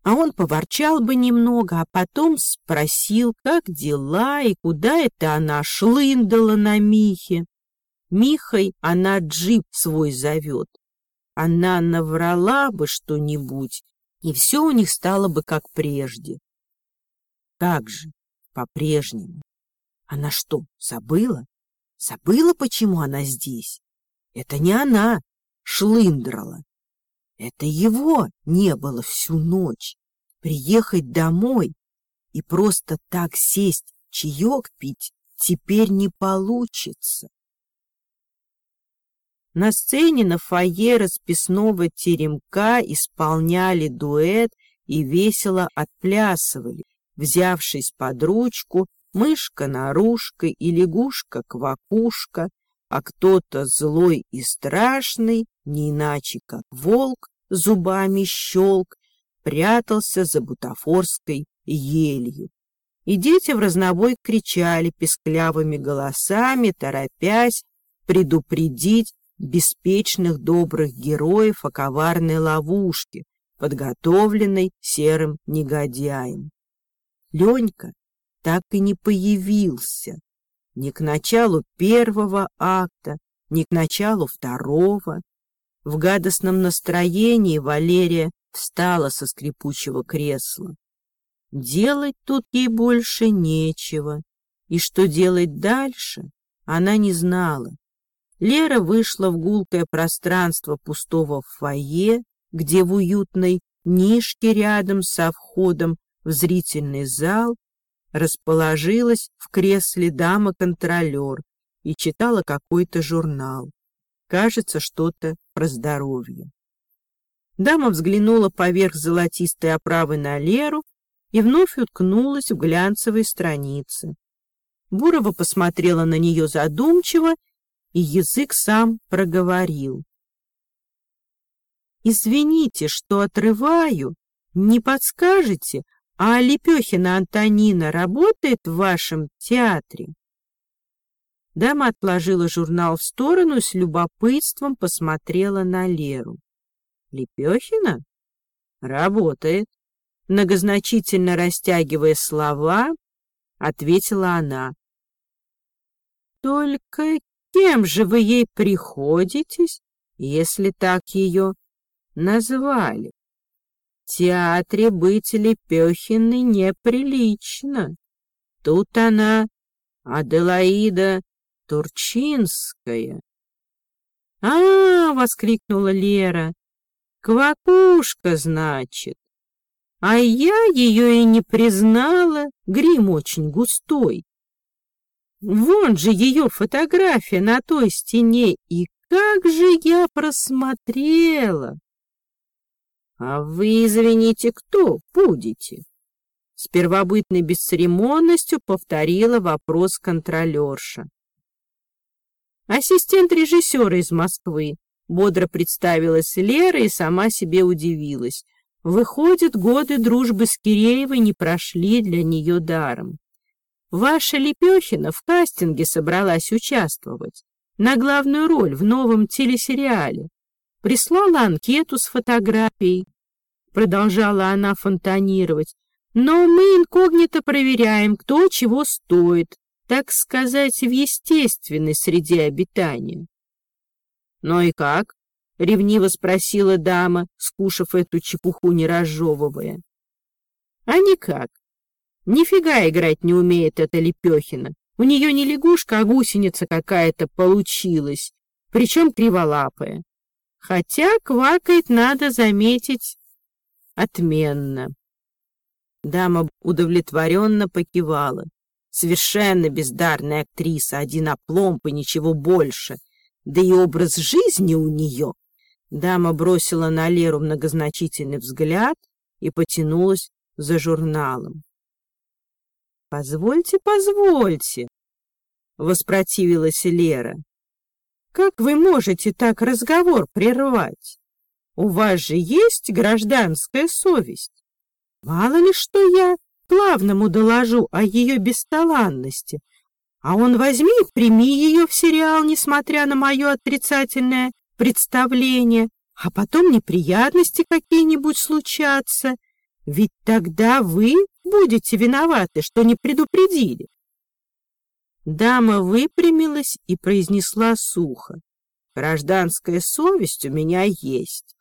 А он поворчал бы немного, а потом спросил, как дела и куда это она шлындала на Михе. Михой она джип свой зовет. Она наврала бы что-нибудь, и все у них стало бы как прежде. Как же по-прежнему? Она что, забыла? Забыла, почему она здесь? Это не она шлындрала. Это его не было всю ночь. Приехать домой и просто так сесть, чаек пить теперь не получится. На сцене на фойе расписного теремка исполняли дуэт и весело отплясывали, взявшись под ручку мышка-нарушка и лягушка-квакушка, а кто-то злой и страшный, не иначе как волк, зубами щелк, прятался за бутафорской елью. И дети в разнобой кричали песклявыми голосами, торопясь предупредить беспечных добрых героев о коварной ловушке, подготовленной серым негодяем. Ленька так и не появился. Ни к началу первого акта, ни к началу второго. В гадостном настроении Валерия встала со скрипучего кресла. Делать тут ей больше нечего, и что делать дальше, она не знала. Лера вышла в гулкое пространство пустого фойе, где в уютной нишке рядом со входом в зрительный зал расположилась в кресле дама-контролер и читала какой-то журнал. Кажется, что-то про здоровье. Дама взглянула поверх золотистой оправы на Леру и вновь уткнулась в глянцевые страницы. Бурова посмотрела на нее задумчиво, и язык сам проговорил. «Извините, что отрываю. Не подскажете, а Лепехина Антонина работает в вашем театре? Дама отложила журнал в сторону и с любопытством посмотрела на Леру. Лепехина? Работает. Многозначительно растягивая слова, ответила она. Только кем же вы ей приходитесь, если так ее назвали? Театре быть Лепехиной неприлично. Тут она, Аделаида Турчинская. «А, — воскликнула Лера, — квакушка, значит. А я ее и не признала, грим очень густой. Вон же ее фотография на той стене, и как же я просмотрела!» «А вы, извините, кто будете?» С первобытной бесцеремонностью повторила вопрос контролерша. «Ассистент режиссера из Москвы», — бодро представилась Лера и сама себе удивилась. Выходит, годы дружбы с Киреевой не прошли для нее даром.
Ваша Лепехина в кастинге собралась участвовать на главную роль в новом телесериале. Прислала анкету с фотографией. Продолжала она фонтанировать. Но мы инкогнито проверяем, кто чего стоит, так сказать, в естественной среде обитания. «Ну и как?» — ревниво спросила дама, скушав эту чепуху не разжевывая. «А никак. Нифига играть не умеет эта Лепехина. У нее не лягушка, а гусеница какая-то получилась, причем криволапая. Хотя квакает, надо заметить, отменно». Дама удовлетворенно покивала. Совершенно бездарная актриса, один опломб и ничего больше — да и образ жизни у нее. Дама бросила на Леру многозначительный взгляд и потянулась за журналом. — Позвольте, позвольте, — воспротивилась Лера. — Как вы можете так разговор прервать? У вас же есть гражданская совесть. Мало ли что я главному доложу о ее бесталанности, а он возьми прими ее в сериал, несмотря на мое отрицательное представление, а потом неприятности какие-нибудь случатся. Ведь тогда вы будете виноваты, что не предупредили. Дама выпрямилась и произнесла сухо. Гражданская совесть у меня есть.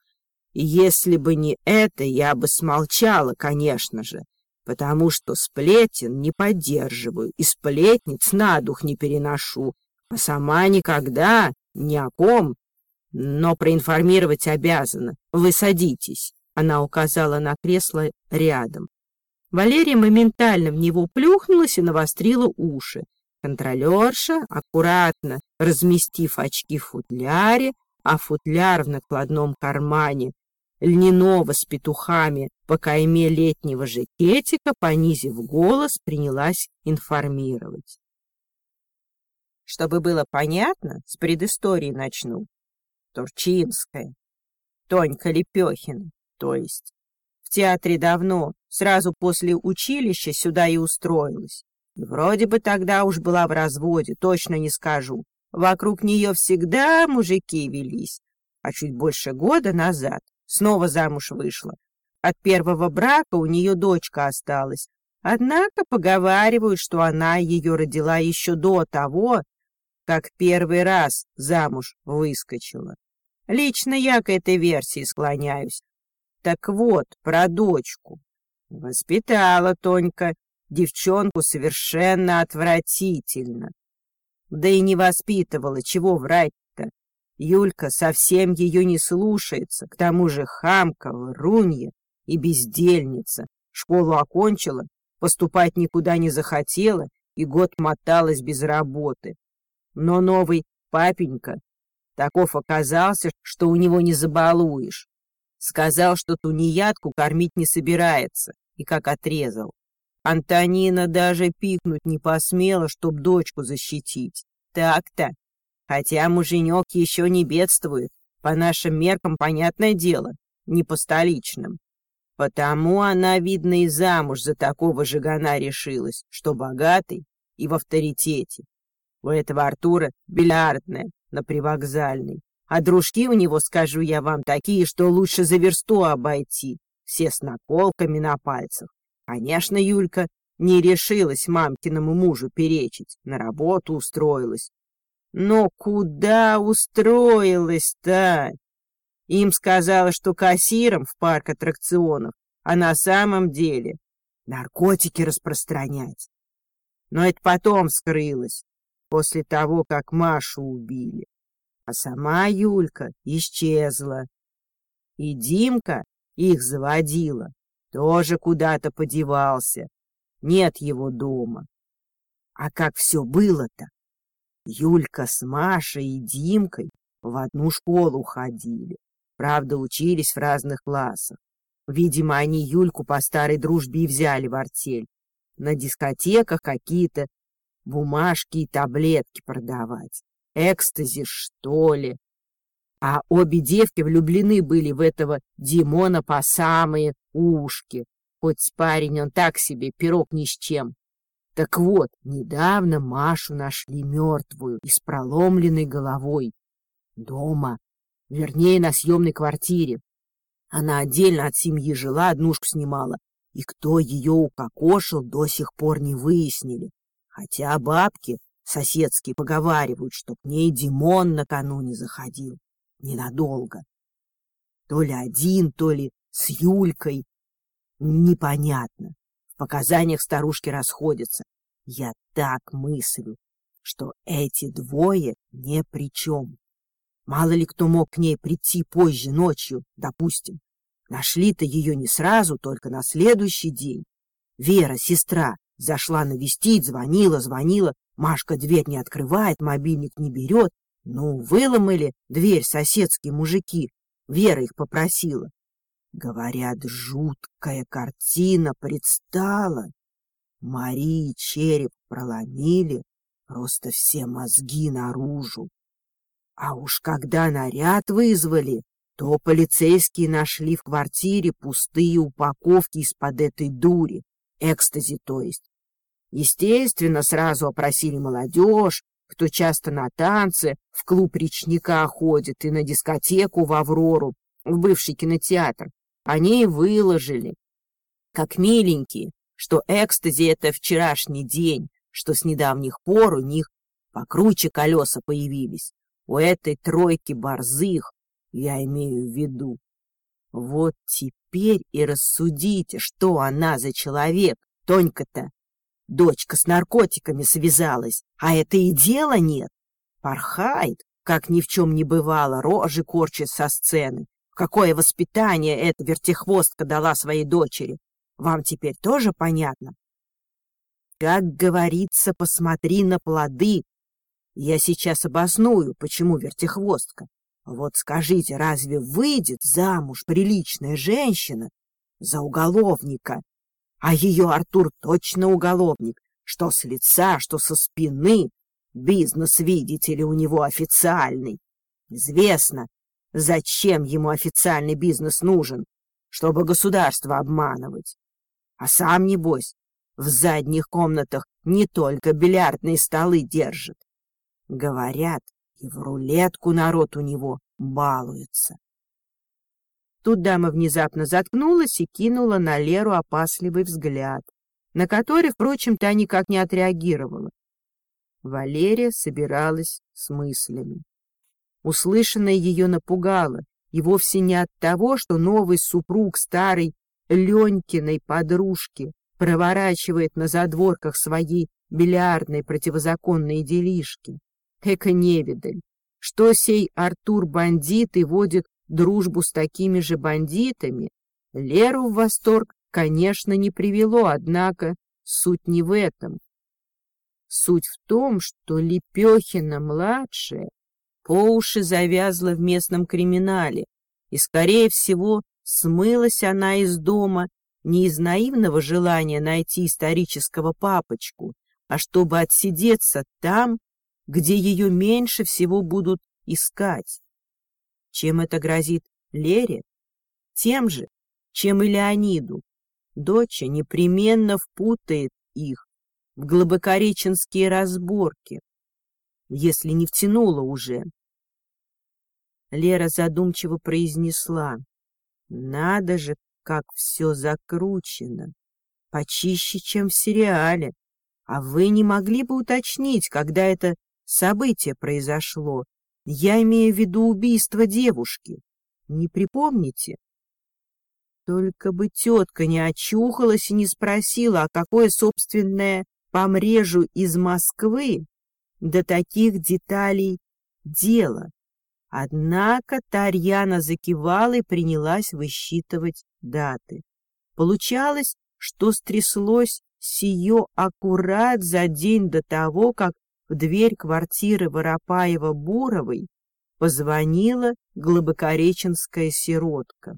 Если бы не это, я бы смолчала, конечно же потому что сплетен не поддерживаю и сплетниц на дух не переношу, а сама никогда ни о ком, но проинформировать обязана. Вы садитесь. Она указала на кресло рядом. Валерия моментально в него плюхнулась и навострила уши. Контролерша, аккуратно разместив очки в футляре, а футляр в накладном кармане льняного с петухами по кайме летнего жакетика, понизив голос, принялась информировать. Чтобы было понятно, с предыстории начну. Турчинская, Тонька Лепехина, то есть. В театре давно, сразу после училища сюда и устроилась. Вроде бы тогда уж была в разводе, точно не скажу. Вокруг нее всегда мужики велись, а чуть больше года назад снова замуж вышла. От первого брака у нее дочка осталась. Однако поговаривают, что она ее родила еще до того, как первый раз замуж выскочила. Лично я к этой версии склоняюсь. Так вот, про дочку. Воспитала Тонька девчонку совершенно отвратительно. Да и не воспитывала, чего врать Юлька совсем ее не слушается, к тому же хамка, врунья и бездельница. Школу окончила, поступать никуда не захотела и год моталась без работы. Но новый папенька таков оказался, что у него не забалуешь. Сказал, что тунеядку кормить не собирается, и как отрезал. Антонина даже пикнуть не посмела, чтоб дочку защитить. Так-то. Хотя муженек еще не бедствует, по нашим меркам, понятное дело, не по столичным. Потому она, видно, и замуж за такого жигана решилась, что богатый и в авторитете. У этого Артура бильярдная на привокзальной. А дружки у него, скажу я вам, такие, что лучше за версту обойти. Все с наколками на пальцах. Конечно, Юлька не решилась мамкиному мужу перечить, на работу устроилась. Но куда устроилась-то? Им сказала, что кассиром в парк аттракционов, а на самом деле наркотики распространять. Но это потом скрылось, после того, как Машу убили. А сама Юлька исчезла. И Димка их заводила, тоже куда-то подевался. Нет его дома. А как все было-то? Юлька с Машей и Димкой в одну школу ходили. Правда, учились в разных классах. Видимо, они Юльку по старой дружбе взяли в артель. На дискотеках какие-то бумажки и таблетки продавать. Экстази, что ли. А обе девки влюблены были в этого Димона по самые ушки. Хоть парень он так себе, пирог ни с чем.
Так вот, недавно Машу нашли мертвую и с проломленной головой. Дома, вернее, на съемной квартире. Она отдельно от семьи жила, однушку снимала. И кто ее укокошил, до сих пор не выяснили. Хотя бабки соседские поговаривают, что к ней Димон накануне заходил. Ненадолго. То ли один, то ли с Юлькой. Непонятно. В показаниях старушки расходятся. Я так мыслю, что эти двое не при чем. Мало ли кто мог к ней прийти позже ночью, допустим. Нашли-то ее не сразу, только на следующий день. Вера, сестра, зашла навестить, звонила, звонила. Машка дверь не открывает, мобильник не берет. Ну, выломали дверь соседские мужики. Вера их попросила. Говорят, жуткая картина предстала. Марии череп проломили, просто все мозги наружу. А уж когда наряд вызвали, то полицейские нашли в квартире пустые упаковки из-под этой дури, экстази то есть. Естественно, сразу опросили молодежь, кто часто на танцы, в клуб речника ходит и на дискотеку в Аврору, в бывший кинотеатр. Они и выложили, как миленькие, что экстази — это вчерашний день, что с недавних пор у них покруче колеса появились. У этой тройки борзых, я имею в виду. Вот теперь и рассудите, что она за человек, Тонька-то. Дочка с наркотиками связалась, а это и дела нет. Порхает, как ни в чем не бывало, рожи корчит со сцены. Какое воспитание эта вертихвостка дала своей дочери? Вам теперь тоже понятно? Как говорится, посмотри на плоды. Я сейчас обосную, почему вертихвостка. Вот скажите, разве выйдет замуж приличная женщина за уголовника? А ее Артур точно уголовник, что с лица, что со спины. Бизнес, видите ли, у него официальный. Известно, зачем ему официальный бизнес нужен, чтобы государство обманывать. А сам, небось, в задних комнатах не только бильярдные столы держит. Говорят, и в рулетку народ у него балуется. Тут дама внезапно заткнулась и кинула на Леру опасливый взгляд, на который, впрочем, та никак не отреагировала. Валерия собиралась с мыслями. Услышанное ее напугало, и вовсе не от того, что новый супруг старой Ленькиной подружки проворачивает на задворках своей бильярдной противозаконные делишки. Эко-невидаль, что сей Артур-бандит и водит дружбу с такими же бандитами, Леру в восторг, конечно, не привело, однако суть не в этом. Суть в том, что Лепехина-младшая по уши завязла в местном криминале, и, скорее всего, смылась она из дома не из наивного желания найти исторического папочку, а чтобы отсидеться там, где ее меньше всего будут искать. Чем это грозит Лере? Тем же, чем и Леониду. Доча непременно впутает их в глубокореченские разборки, если не втянула уже. Лера задумчиво произнесла. Надо же, как все закручено. Почище, чем в сериале. А вы не могли бы уточнить, когда это событие произошло? Я имею в виду убийство девушки. Не припомните? Только бы тетка не очухалась и не спросила, а какое собственное помрежу из Москвы до таких деталей дело. Однако Тарьяна закивала и принялась высчитывать даты. Получалось, что стряслось сие аккурат за день до того, как в дверь квартиры Воропаева-Буровой позвонила глубокореченская сиротка.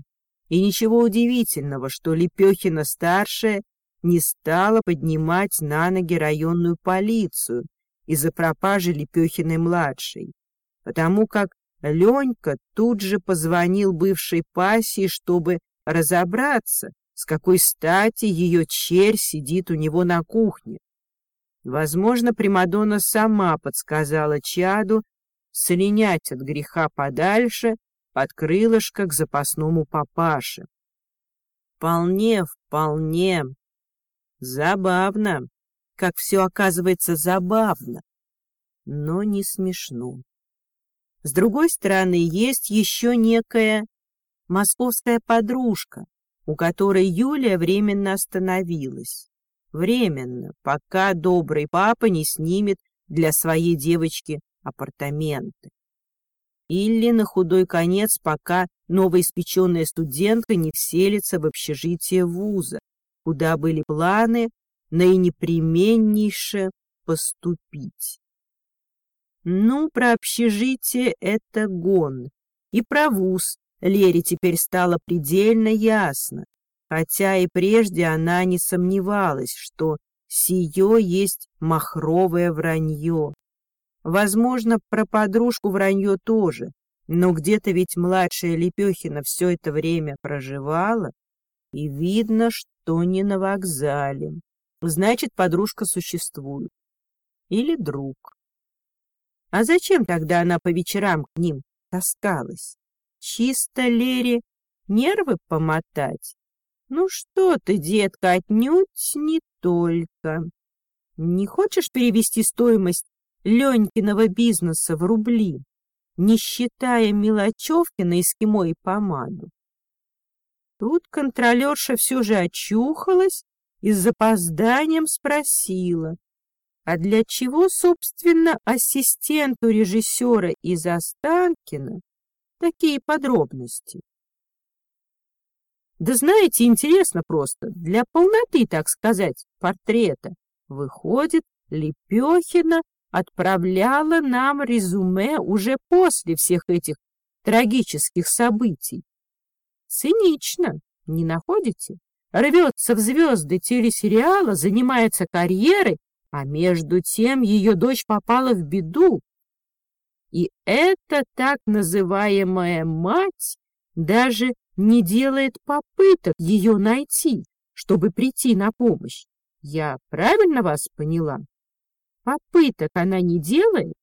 И ничего удивительного, что Лепехина-старшая не стала поднимать на ноги районную полицию из-за пропажи Лепехиной-младшей, потому как Ленька тут же позвонил бывшей пассии, чтобы разобраться, с какой стати ее черь сидит у него на кухне.
Возможно, Примадонна сама подсказала Чаду слинять от греха подальше под крылышко к запасному папаше. Вполне, вполне. Забавно. Как все оказывается забавно, но не смешно. С другой стороны, есть еще некая московская подружка, у которой Юлия временно остановилась. Временно, пока добрый папа не снимет для своей девочки апартаменты. Или на худой конец, пока новоиспеченная студентка не вселится в общежитие вуза, куда были планы наинепременнейше поступить. Ну, про общежитие это гон. И про вуз Лере теперь стало предельно ясно, хотя и прежде она не сомневалась, что сие есть махровое вранье. Возможно, про подружку вранье тоже, но где-то ведь младшая Лепехина все это время проживала, и видно, что не на вокзале. Значит, подружка существует. Или друг. А зачем тогда она по вечерам к ним таскалась? Чисто Лере нервы помотать? Ну что ты, детка, отнюдь не только. Не хочешь перевести стоимость Ленькиного бизнеса в рубли, не считая мелочевки на эскимо и помаду. Тут контролерша все же очухалась и с запозданием спросила, а для чего, собственно, ассистенту режиссера из Останкина такие подробности? Да знаете, интересно просто, для полноты, так сказать, портрета. Выходит, Лепехина отправляла нам резюме уже после всех этих трагических событий. Цинично, не находите? Рвется в звезды телесериала, занимается карьерой, а между тем ее дочь попала в беду. И эта так называемая мать даже не делает попыток ее найти, чтобы прийти на помощь. Я правильно вас поняла? Попыток она не делает?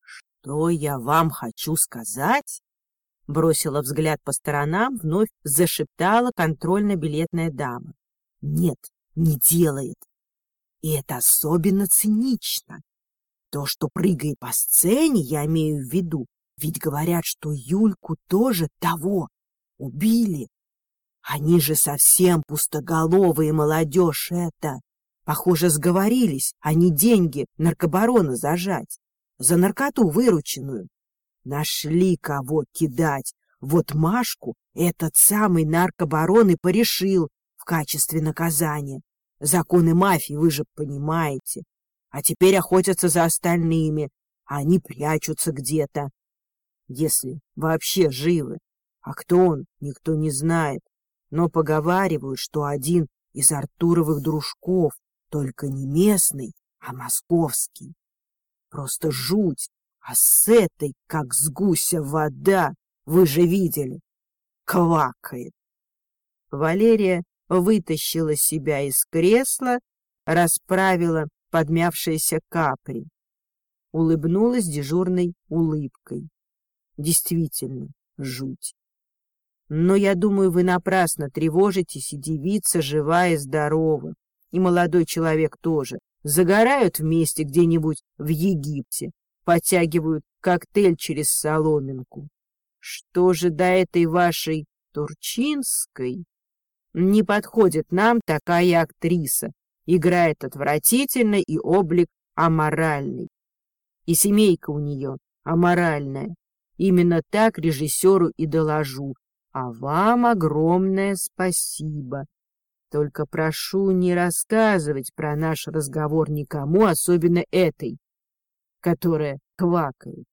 Что я вам хочу сказать? Бросила взгляд по сторонам, вновь зашептала контрольно-билетная дама. Нет, не делает. И это особенно цинично. То, что прыгает по сцене, я имею в виду, ведь говорят, что Юльку тоже того убили. Они же совсем пустоголовые молодежь это. Похоже, сговорились, они деньги наркобарона зажать, за наркоту вырученную. Нашли кого кидать. Вот Машку этот самый наркобарон и порешил в качестве наказания. Законы мафии, вы же понимаете. А теперь охотятся за остальными, а они прячутся где-то. Если вообще живы. А кто он, никто не знает. Но поговаривают, что один из Артуровых дружков только не местный, а московский. Просто жуть, а с этой, как с гуся вода, вы же видели, квакает. Валерия вытащила себя из кресла, расправила подмявшиеся капри. Улыбнулась дежурной улыбкой. Действительно, жуть. Но я думаю, вы напрасно тревожитесь, и девица жива и здорова и молодой человек тоже, загорают вместе где-нибудь в Египте, подтягивают коктейль через соломинку. Что же до этой вашей Турчинской? Не подходит нам такая актриса, играет отвратительно и облик аморальный. И семейка у нее аморальная. Именно так режиссеру и доложу. А вам огромное спасибо. Только прошу не рассказывать про наш разговор никому, особенно этой, которая квакает.